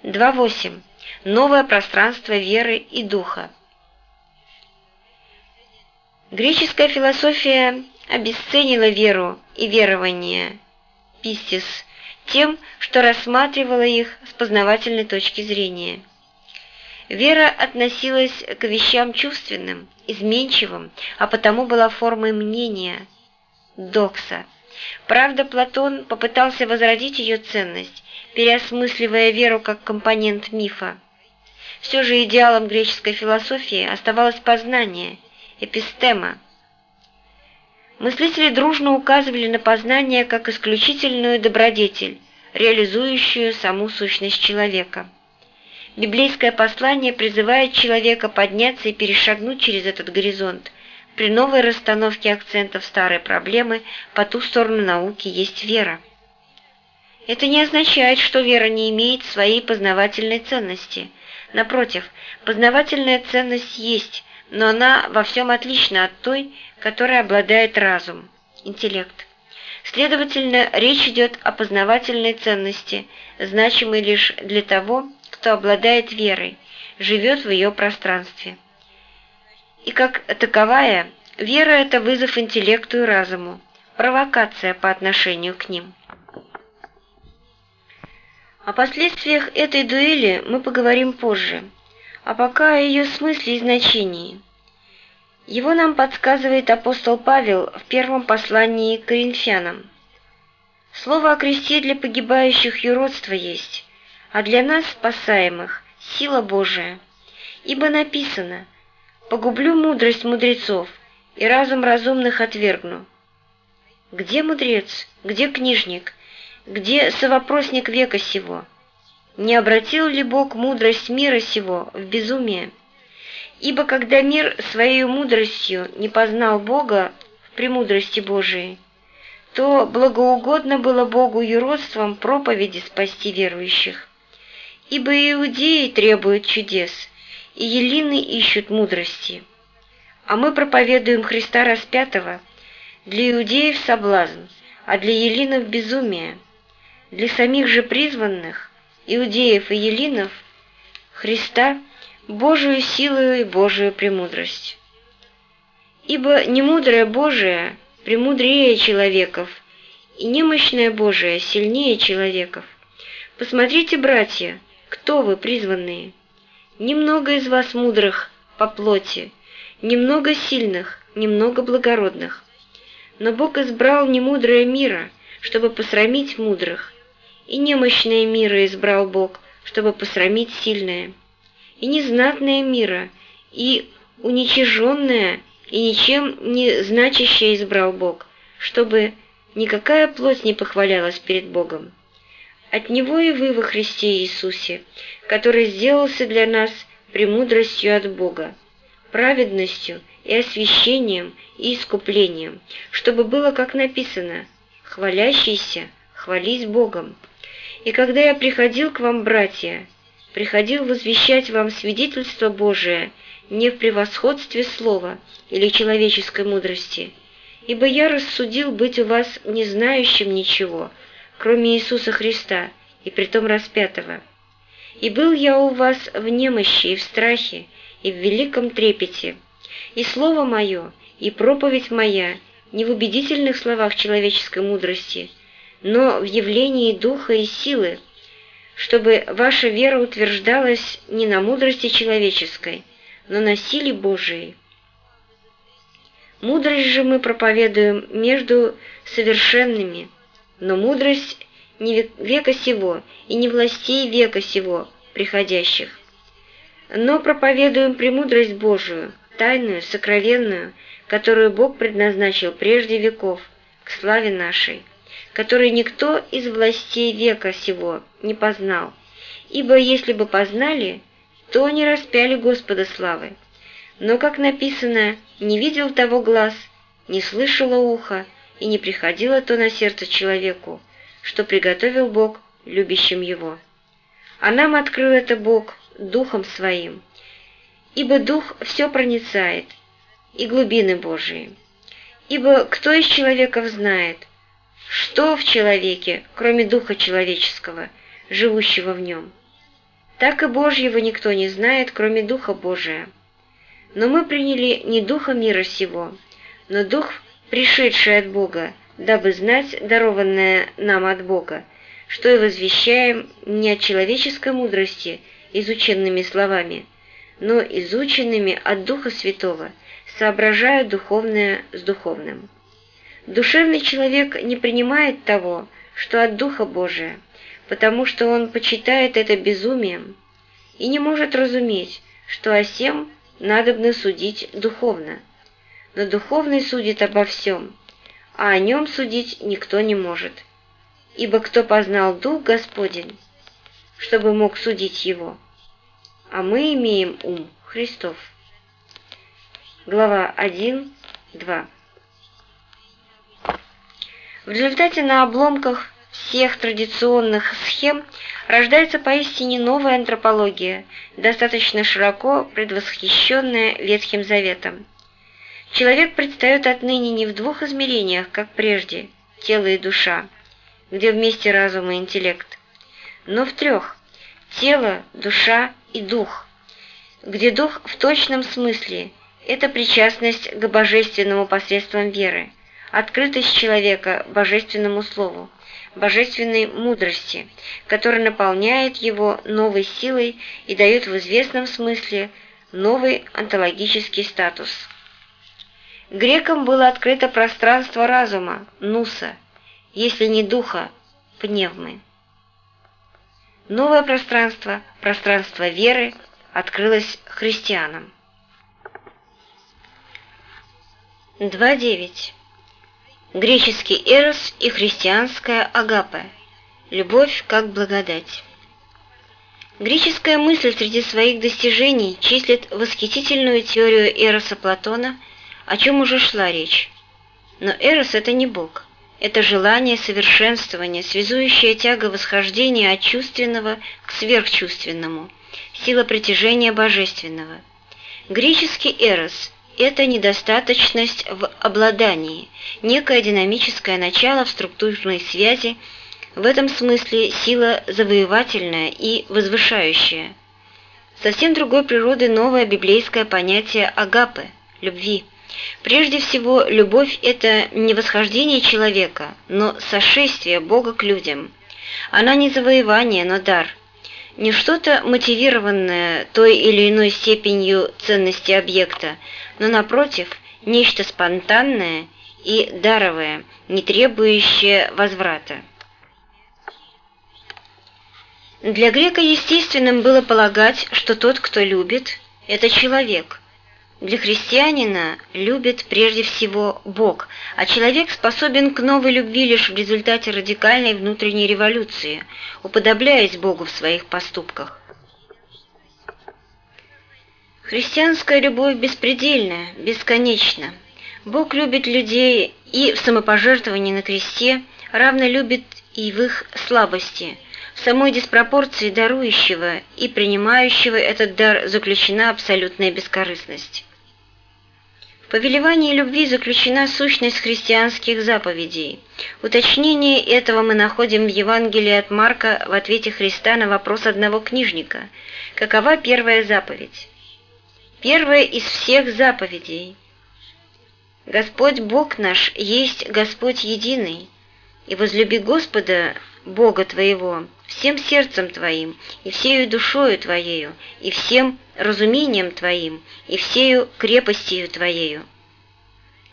2.8. Новое пространство веры и духа. Греческая философия обесценила веру и верование пистис тем, что рассматривала их с познавательной точки зрения. Вера относилась к вещам чувственным, изменчивым, а потому была формой мнения, докса. Правда, Платон попытался возродить ее ценность, переосмысливая веру как компонент мифа. Все же идеалом греческой философии оставалось познание, эпистема. Мыслители дружно указывали на познание как исключительную добродетель, реализующую саму сущность человека. Библейское послание призывает человека подняться и перешагнуть через этот горизонт. При новой расстановке акцентов старой проблемы по ту сторону науки есть вера. Это не означает, что вера не имеет своей познавательной ценности. Напротив, познавательная ценность есть, но она во всем отлична от той, которой обладает разум, интеллект. Следовательно, речь идет о познавательной ценности, значимой лишь для того, кто обладает верой, живет в ее пространстве. И как таковая, вера – это вызов интеллекту и разуму, провокация по отношению к ним. О последствиях этой дуэли мы поговорим позже, а пока о ее смысле и значении. Его нам подсказывает апостол Павел в первом послании к коринфянам. Слово о кресте для погибающих юродство есть, а для нас, спасаемых, сила Божия. Ибо написано «Погублю мудрость мудрецов, и разум разумных отвергну». Где мудрец, где книжник, где совопросник века сего? Не обратил ли Бог мудрость мира сего в безумие? Ибо когда мир своей мудростью не познал Бога в премудрости Божией, то благоугодно было Богу юродством проповеди спасти верующих. Ибо иудеи требуют чудес, и елины ищут мудрости. А мы проповедуем Христа распятого, для иудеев соблазн, а для елинов безумие. Для самих же призванных, иудеев и елинов, Христа Божию силу и Божию премудрость. Ибо немудрое Божие премудрее человеков, и немощное Божие сильнее человеков. Посмотрите, братья, кто вы призванные? Немного из вас мудрых по плоти, немного сильных, немного благородных. Но Бог избрал немудрое мира, чтобы посрамить мудрых, и немощное мира избрал Бог, чтобы посрамить сильное, и незнатное мира, и уничиженное, и ничем не значащее избрал Бог, чтобы никакая плоть не похвалялась перед Богом. От Него и вы во Христе Иисусе, который сделался для нас премудростью от Бога, праведностью и освящением и искуплением, чтобы было, как написано, «Хвалящийся, хвались Богом». И когда я приходил к вам, братья, приходил возвещать вам свидетельство Божие не в превосходстве слова или человеческой мудрости, ибо я рассудил быть у вас не знающим ничего, кроме Иисуса Христа, и притом распятого. И был я у вас в немощи и в страхе, и в великом трепете, и слово мое, и проповедь моя не в убедительных словах человеческой мудрости, но в явлении духа и силы, чтобы ваша вера утверждалась не на мудрости человеческой, но на силе Божией. Мудрость же мы проповедуем между совершенными, но мудрость не века сего и не властей века сего приходящих. Но проповедуем премудрость Божию, тайную, сокровенную, которую Бог предназначил прежде веков, к славе нашей, которой никто из властей века сего не познал, ибо если бы познали, то не распяли Господа славы. Но, как написано, не видел того глаз, не слышало ухо, и не приходило то на сердце человеку, что приготовил Бог любящим его. А нам открыл это Бог Духом Своим, ибо Дух все проницает, и глубины Божии. Ибо кто из человеков знает, что в человеке, кроме Духа человеческого, живущего в нем? Так и Божьего никто не знает, кроме Духа Божия. Но мы приняли не Духа мира сего, но Дух, пришедший от Бога, дабы знать дарованное нам от Бога, что и возвещаем не от человеческой мудрости, изученными словами, но изученными от Духа Святого, соображая духовное с духовным. Душевный человек не принимает того, что от Духа Божия, потому что он почитает это безумием и не может разуметь, что о сем надобно судить духовно. Но духовный судит обо всем, а о нем судить никто не может. Ибо кто познал Дух Господень, чтобы мог судить его? А мы имеем ум Христов. Глава 1, 2 В результате на обломках всех традиционных схем рождается поистине новая антропология, достаточно широко предвосхищенная Ветхим Заветом. Человек предстает отныне не в двух измерениях, как прежде, тело и душа, где вместе разум и интеллект, но в трех – тело, душа и дух, где дух в точном смысле – это причастность к божественному посредством веры, открытость человека божественному слову, божественной мудрости, которая наполняет его новой силой и дает в известном смысле новый онтологический статус – Грекам было открыто пространство разума, нуса, если не духа, пневмы. Новое пространство, пространство веры, открылось христианам. 2.9. Греческий эрос и христианская агапе. Любовь как благодать. Греческая мысль среди своих достижений числит восхитительную теорию эроса Платона – о чем уже шла речь. Но Эрос – это не Бог. Это желание совершенствования, связующая тяга восхождения от чувственного к сверхчувственному, сила притяжения божественного. Греческий Эрос – это недостаточность в обладании, некое динамическое начало в структурной связи, в этом смысле сила завоевательная и возвышающая. Совсем другой природы новое библейское понятие агапы – любви – Прежде всего, любовь – это не восхождение человека, но сошествие Бога к людям. Она не завоевание, но дар. Не что-то мотивированное той или иной степенью ценности объекта, но, напротив, нечто спонтанное и даровое, не требующее возврата. Для грека естественным было полагать, что тот, кто любит, это человек, для христианина любит прежде всего Бог, а человек способен к новой любви лишь в результате радикальной внутренней революции, уподобляясь Богу в своих поступках. Христианская любовь беспредельная, бесконечна. Бог любит людей и в самопожертвовании на кресте, равно любит и в их слабости – в самой диспропорции дарующего и принимающего этот дар заключена абсолютная бескорыстность повелевании любви заключена сущность христианских заповедей. Уточнение этого мы находим в Евангелии от Марка в ответе Христа на вопрос одного книжника. Какова первая заповедь? Первая из всех заповедей. Господь Бог наш есть Господь единый, и возлюби Господа, Бога твоего, всем сердцем твоим, и всею душою твоею, и всем разумением твоим, и всею крепостью твоею.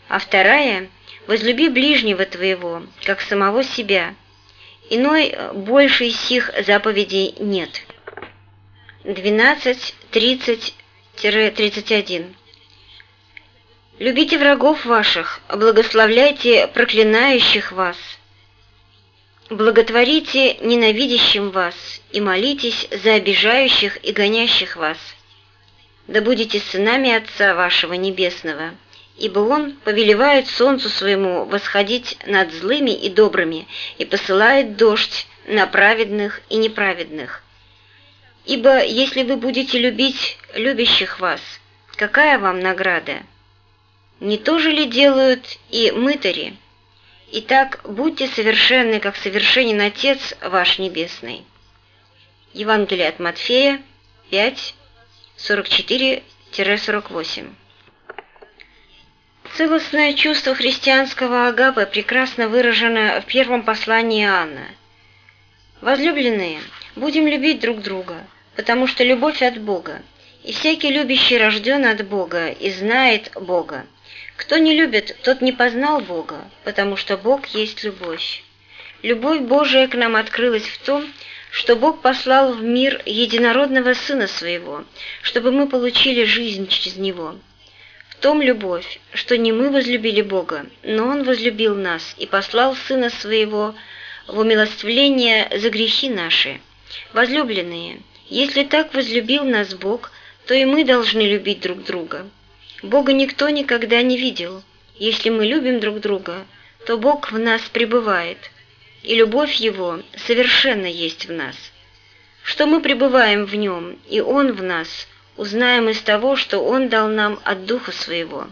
А вторая – возлюби ближнего твоего, как самого себя. Иной большей сих заповедей нет. 12.30-31 Любите врагов ваших, благословляйте проклинающих вас, благотворите ненавидящим вас и молитесь за обижающих и гонящих вас. Да будете сынами Отца вашего Небесного, ибо Он повелевает солнцу своему восходить над злыми и добрыми и посылает дождь на праведных и неправедных. Ибо если вы будете любить любящих вас, какая вам награда?» Не то же ли делают и мытари? Итак, будьте совершенны, как совершенен Отец ваш Небесный. Евангелие от Матфея 5, 44-48 Целостное чувство христианского агапы прекрасно выражено в первом послании Иоанна. «Возлюбленные, будем любить друг друга, потому что любовь от Бога, и всякий любящий рожден от Бога и знает Бога. Кто не любит, тот не познал Бога, потому что Бог есть любовь. Любовь Божия к нам открылась в том, что Бог послал в мир единородного Сына Своего, чтобы мы получили жизнь через Него. В том любовь, что не мы возлюбили Бога, но Он возлюбил нас и послал Сына Своего в умилостивление за грехи наши. Возлюбленные, если так возлюбил нас Бог, то и мы должны любить друг друга. Бога никто никогда не видел. Если мы любим друг друга, то Бог в нас пребывает, и любовь Его совершенно есть в нас. Что мы пребываем в Нем, и Он в нас, узнаем из того, что Он дал нам от Духа Своего.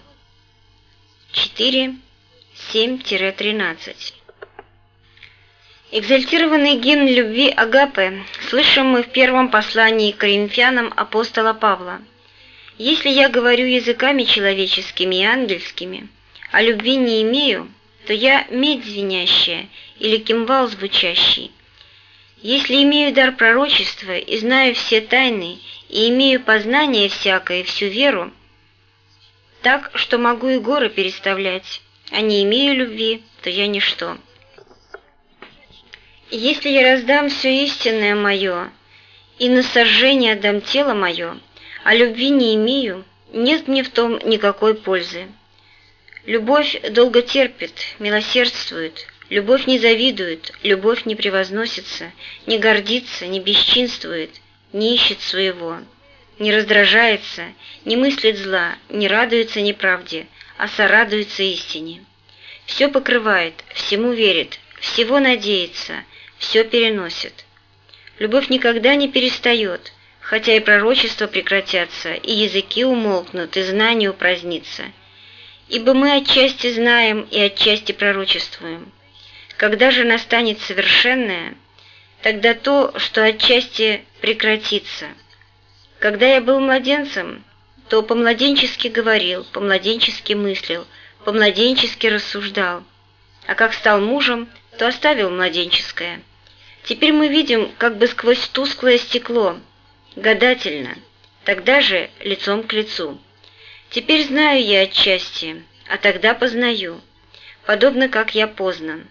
4, 7-13 Экзальтированный гимн любви Агапы слышим мы в первом послании к коринфянам апостола Павла – если я говорю языками человеческими и ангельскими, а любви не имею, то я медь звенящая или кимвал звучащий. Если имею дар пророчества и знаю все тайны, и имею познание всякое всю веру, так, что могу и горы переставлять, а не имею любви, то я ничто. Если я раздам все истинное мое, и на сожжение отдам тело мое, а любви не имею, нет мне в том никакой пользы. Любовь долго терпит, милосердствует, любовь не завидует, любовь не превозносится, не гордится, не бесчинствует, не ищет своего, не раздражается, не мыслит зла, не радуется неправде, а сорадуется истине. Все покрывает, всему верит, всего надеется, все переносит. Любовь никогда не перестает, хотя и пророчества прекратятся, и языки умолкнут, и знание упразднится. Ибо мы отчасти знаем и отчасти пророчествуем. Когда же настанет совершенное, тогда то, что отчасти прекратится. Когда я был младенцем, то по-младенчески говорил, по-младенчески мыслил, по-младенчески рассуждал, а как стал мужем, то оставил младенческое. Теперь мы видим как бы сквозь тусклое стекло – гадательно, тогда же лицом к лицу. Теперь знаю я отчасти, а тогда познаю, подобно как я познан.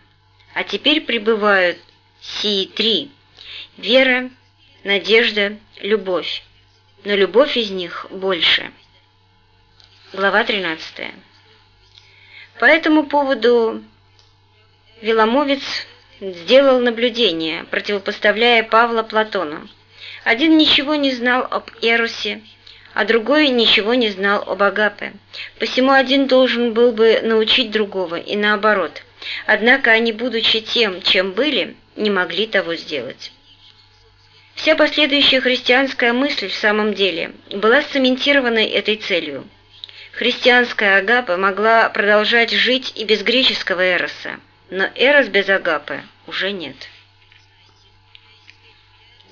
А теперь пребывают сии три – вера, надежда, любовь, но любовь из них больше. Глава 13. По этому поводу Веломовец сделал наблюдение, противопоставляя Павла Платону. Один ничего не знал об Эрусе, а другой ничего не знал об Агапе. Посему один должен был бы научить другого, и наоборот. Однако они, будучи тем, чем были, не могли того сделать. Вся последующая христианская мысль в самом деле была сцементированной этой целью. Христианская Агапа могла продолжать жить и без греческого Эроса, но Эрос без Агапы уже нет.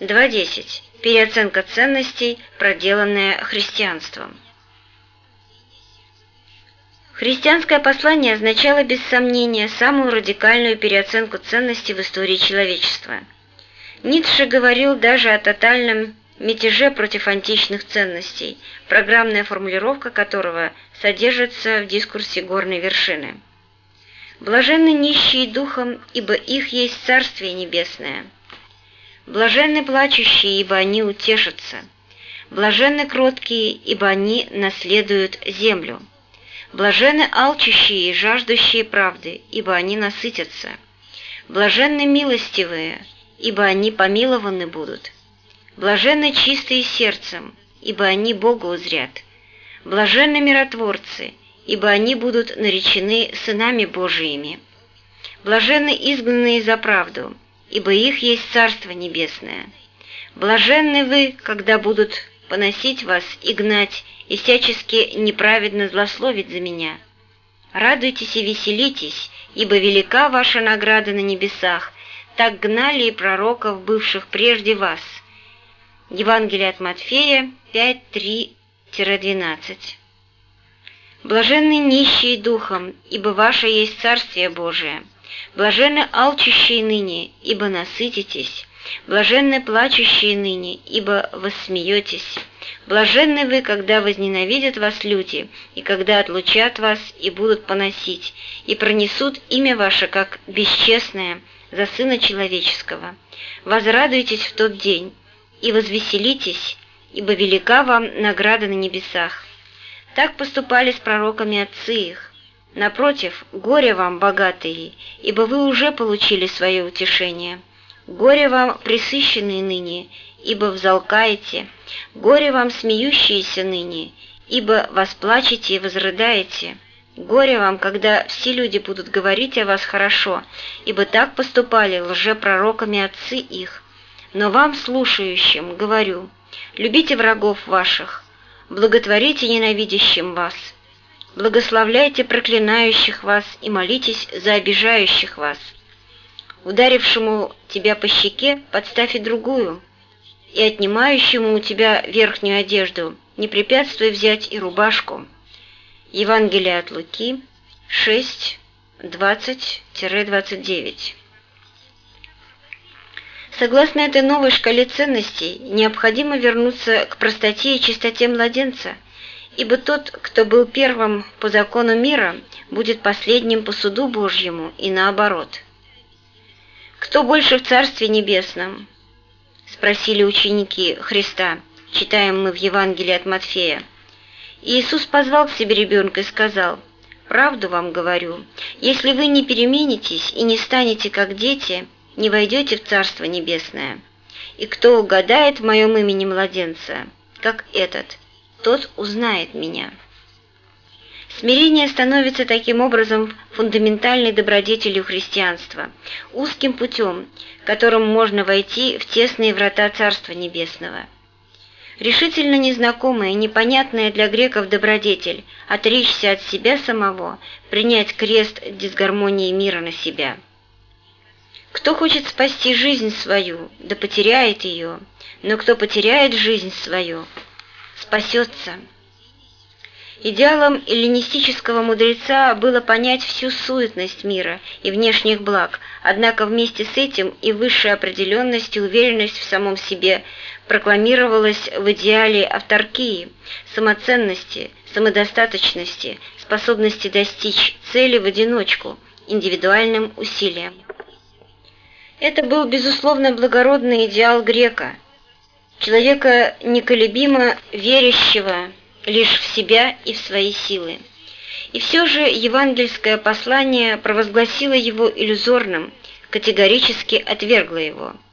2.10. Переоценка ценностей, проделанная христианством. Христианское послание означало без сомнения самую радикальную переоценку ценностей в истории человечества. Ницше говорил даже о тотальном мятеже против античных ценностей, программная формулировка которого содержится в дискурсе горной вершины. «Блаженны нищие духом, ибо их есть Царствие Небесное. Блаженны плачущие, ибо они утешатся. Блаженны кроткие, ибо они наследуют землю. Блаженны алчущие и жаждущие правды, ибо они насытятся. Блаженны милостивые, ибо они помилованы будут. Блаженны чистые сердцем, ибо они Бога узрят. Блаженны миротворцы, ибо они будут наречены сынами Божиими. Блаженны изгнанные за правду, ибо их есть Царство Небесное. Блаженны вы, когда будут поносить вас и гнать, и всячески неправедно злословить за меня. Радуйтесь и веселитесь, ибо велика ваша награда на небесах, так гнали и пророков, бывших прежде вас. Евангелие от Матфея 5.3-12 Блаженны нищие духом, ибо ваше есть Царствие Божие. Блаженны алчущие ныне, ибо насытитесь. Блаженны плачущие ныне, ибо воссмеетесь. Блаженны вы, когда возненавидят вас люди, и когда отлучат вас и будут поносить, и пронесут имя ваше как бесчестное за Сына Человеческого. Возрадуйтесь в тот день и возвеселитесь, ибо велика вам награда на небесах. Так поступали с пророками отцы их. Напротив, горе вам, богатые, ибо вы уже получили свое утешение. Горе вам, присыщенные ныне, ибо взалкаете. Горе вам, смеющиеся ныне, ибо восплачете и возрыдаете. Горе вам, когда все люди будут говорить о вас хорошо, ибо так поступали лжепророками отцы их. Но вам, слушающим, говорю, любите врагов ваших, благотворите ненавидящим вас, благословляйте проклинающих вас и молитесь за обижающих вас. Ударившему тебя по щеке подставь и другую, и отнимающему у тебя верхнюю одежду не препятствуй взять и рубашку. Евангелие от Луки 6, 20-29 Согласно этой новой шкале ценностей, необходимо вернуться к простоте и чистоте младенца, ибо тот, кто был первым по закону мира, будет последним по суду Божьему и наоборот. «Кто больше в Царстве Небесном?» – спросили ученики Христа, читаем мы в Евангелии от Матфея. Иисус позвал к себе ребенка и сказал, «Правду вам говорю, если вы не переменитесь и не станете как дети – не войдете в Царство Небесное. И кто угадает в моем имени младенца, как этот, тот узнает меня». Смирение становится таким образом фундаментальной добродетелью христианства, узким путем, которым можно войти в тесные врата Царства Небесного. Решительно незнакомая, непонятная для греков добродетель – отречься от себя самого, принять крест дисгармонии мира на себя – кто хочет спасти жизнь свою, да потеряет ее, но кто потеряет жизнь свою, спасется. Идеалом эллинистического мудреца было понять всю суетность мира и внешних благ, однако вместе с этим и высшая определенность и уверенность в самом себе прокламировалась в идеале авторкии, самоценности, самодостаточности, способности достичь цели в одиночку, индивидуальным усилием. Это был, безусловно, благородный идеал грека, человека неколебимо верящего лишь в себя и в свои силы. И все же евангельское послание провозгласило его иллюзорным, категорически отвергло его –